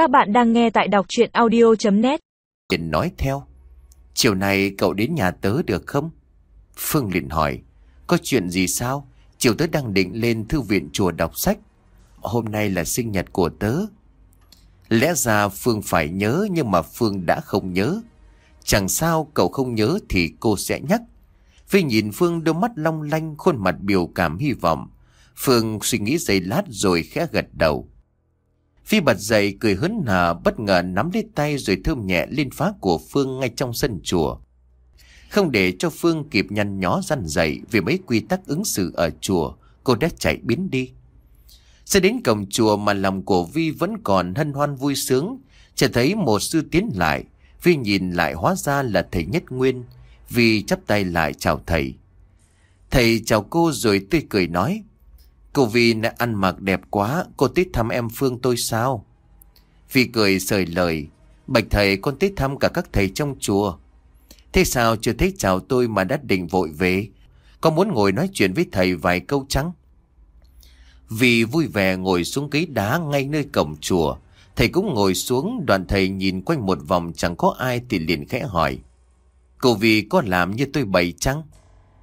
Các bạn đang nghe tại đọc chuyện audio.net liền nói theo, Chiều nay cậu đến nhà tớ được không? Phương liền hỏi, Có chuyện gì sao? Chiều tớ đang định lên thư viện chùa đọc sách. Hôm nay là sinh nhật của tớ. Lẽ ra Phương phải nhớ nhưng mà Phương đã không nhớ. Chẳng sao cậu không nhớ thì cô sẽ nhắc. Vì nhìn Phương đôi mắt long lanh, khuôn mặt biểu cảm hy vọng. Phương suy nghĩ giây lát rồi khẽ gật đầu. Phi bật dậy cười hớn hở bất ngờ nắm lấy tay rồi thơm nhẹ lên phá của Phương ngay trong sân chùa. Không để cho Phương kịp nhăn nhó răn dậy vì mấy quy tắc ứng xử ở chùa, cô đã chạy biến đi. Sẽ đến cổng chùa mà lòng của Vi vẫn còn hân hoan vui sướng, chỉ thấy một sư tiến lại, Vi nhìn lại hóa ra là thầy Nhất Nguyên, Vi chắp tay lại chào thầy. Thầy chào cô rồi tươi cười nói, Cô Vi đã ăn mặc đẹp quá, cô tới thăm em Phương tôi sao? Vi cười sời lời, bạch thầy con tới thăm cả các thầy trong chùa. Thế sao chưa thấy chào tôi mà đã định vội về? Con muốn ngồi nói chuyện với thầy vài câu trắng. Vì vui vẻ ngồi xuống ghế đá ngay nơi cổng chùa. Thầy cũng ngồi xuống, đoàn thầy nhìn quanh một vòng chẳng có ai thì liền khẽ hỏi. Cô Vi có làm như tôi bày chăng?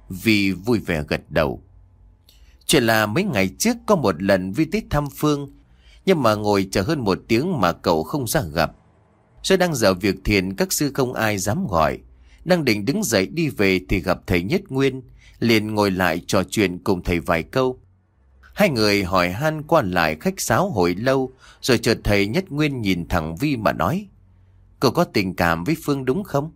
Vì vui vẻ gật đầu. Chuyện là mấy ngày trước có một lần Vi tới thăm Phương, Nhưng mà ngồi chờ hơn một tiếng mà cậu không ra gặp. Rồi đang giờ việc thiền các sư không ai dám gọi. Đang định đứng dậy đi về thì gặp thầy Nhất Nguyên, Liền ngồi lại trò chuyện cùng thầy vài câu. Hai người hỏi han qua lại khách sáo hồi lâu, Rồi chợt thầy Nhất Nguyên nhìn thẳng Vi mà nói, Cậu có tình cảm với Phương đúng không?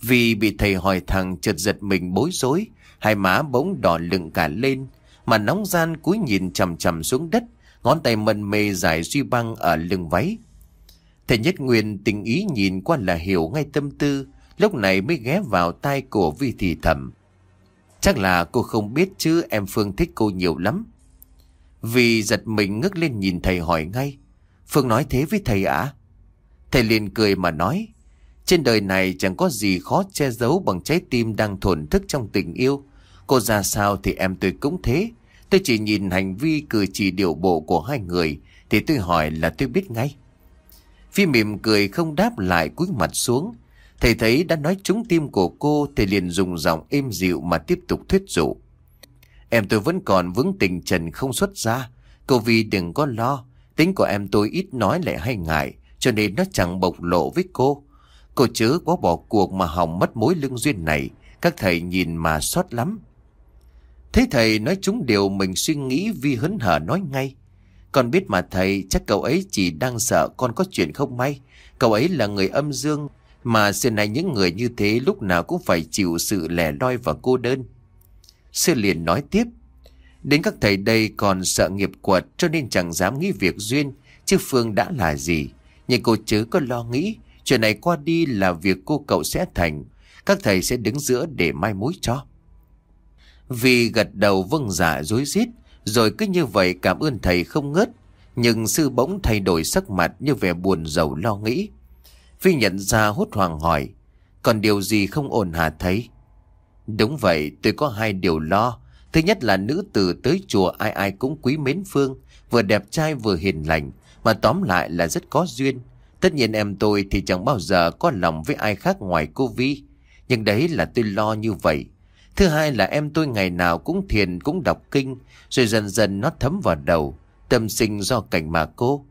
Vi bị thầy hỏi thằng chợt giật mình bối rối, Hai má bỗng đỏ lựng cả lên mà nóng gian cúi nhìn chầm chầm xuống đất, ngón tay mần mê dài suy băng ở lưng váy. Thầy Nhất Nguyên tình ý nhìn qua là hiểu ngay tâm tư, lúc này mới ghé vào tai của Vi thì thầm. Chắc là cô không biết chứ em Phương thích cô nhiều lắm. Vì giật mình ngước lên nhìn thầy hỏi ngay. Phương nói thế với thầy ạ? Thầy liền cười mà nói. Trên đời này chẳng có gì khó che giấu bằng trái tim đang thổn thức trong tình yêu. Cô ra sao thì em tôi cũng thế. Tôi chỉ nhìn hành vi cử chỉ điệu bộ của hai người, thì tôi hỏi là tôi biết ngay. Phi mỉm cười không đáp lại cúi mặt xuống. Thầy thấy đã nói trúng tim của cô, thì liền dùng giọng êm dịu mà tiếp tục thuyết dụ. Em tôi vẫn còn vững tình trần không xuất ra. Cô vì đừng có lo. Tính của em tôi ít nói lại hay ngại, cho nên nó chẳng bộc lộ với cô. Cô chớ quá bỏ cuộc mà hỏng mất mối lương duyên này. Các thầy nhìn mà xót lắm. Thấy thầy nói chúng điều mình suy nghĩ Vi hấn hở nói ngay. Con biết mà thầy, chắc cậu ấy chỉ đang sợ con có chuyện không may. Cậu ấy là người âm dương, mà xưa này những người như thế lúc nào cũng phải chịu sự lẻ loi và cô đơn. Sư liền nói tiếp. Đến các thầy đây còn sợ nghiệp quật, cho nên chẳng dám nghĩ việc duyên. Chứ Phương đã là gì? Nhưng cô chớ có lo nghĩ. Chuyện này qua đi là việc cô cậu sẽ thành. Các thầy sẽ đứng giữa để mai mối cho. Vì gật đầu vâng dạ dối rít, Rồi cứ như vậy cảm ơn thầy không ngớt. Nhưng sư bỗng thay đổi sắc mặt Như vẻ buồn rầu lo nghĩ. Phi nhận ra hốt hoảng hỏi, Còn điều gì không ổn hả thầy? Đúng vậy, tôi có hai điều lo. Thứ nhất là nữ tử tới chùa ai ai cũng quý mến Phương, Vừa đẹp trai vừa hiền lành, Mà tóm lại là rất có duyên. Tất nhiên em tôi thì chẳng bao giờ có lòng với ai khác ngoài cô Vi. Nhưng đấy là tôi lo như vậy. Thứ hai là em tôi ngày nào cũng thiền cũng đọc kinh, rồi dần dần nó thấm vào đầu, tâm sinh do cảnh mà cô.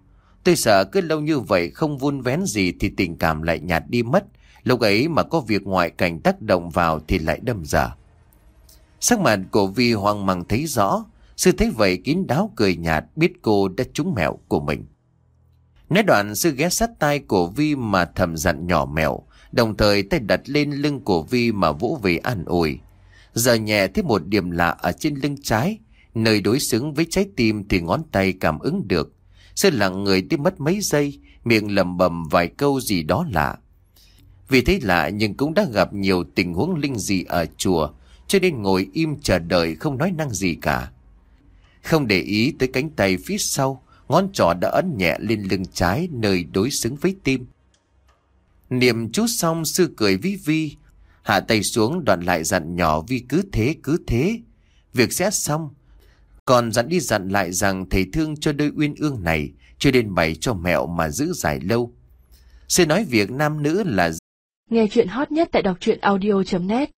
Tôi sợ cứ lâu như vậy không vun vén gì thì tình cảm lại nhạt đi mất. Lúc ấy mà có việc ngoại cảnh tác động vào thì lại đâm dở Sắc mặt của Vi hoang mang thấy rõ, sư thấy vậy kín đáo cười nhạt biết cô đã trúng mẹo của mình. Nói đoạn sư ghé sát tay của Vi mà thầm dặn nhỏ mẹo, đồng thời tay đặt lên lưng của Vi mà vỗ về an ủi. Giờ nhẹ thấy một điểm lạ ở trên lưng trái, nơi đối xứng với trái tim thì ngón tay cảm ứng được. Sơn lặng người đi mất mấy giây, miệng lầm bầm vài câu gì đó lạ. Vì thấy lạ nhưng cũng đã gặp nhiều tình huống linh dị ở chùa, cho nên ngồi im chờ đợi không nói năng gì cả. Không để ý tới cánh tay phía sau, ngón trỏ đã ấn nhẹ lên lưng trái nơi đối xứng với tim. Niệm chú xong sư cười vi vi, Hạ tay xuống, đoạn lại dặn nhỏ vì cứ thế cứ thế. Việc sẽ xong. Còn dặn đi dặn lại rằng thầy thương cho đôi uyên ương này chưa đến bày cho mẹo mà giữ dài lâu sẽ nói việc nam nữ là Nghe chuyện hot nhất tại đọc truyện audio.net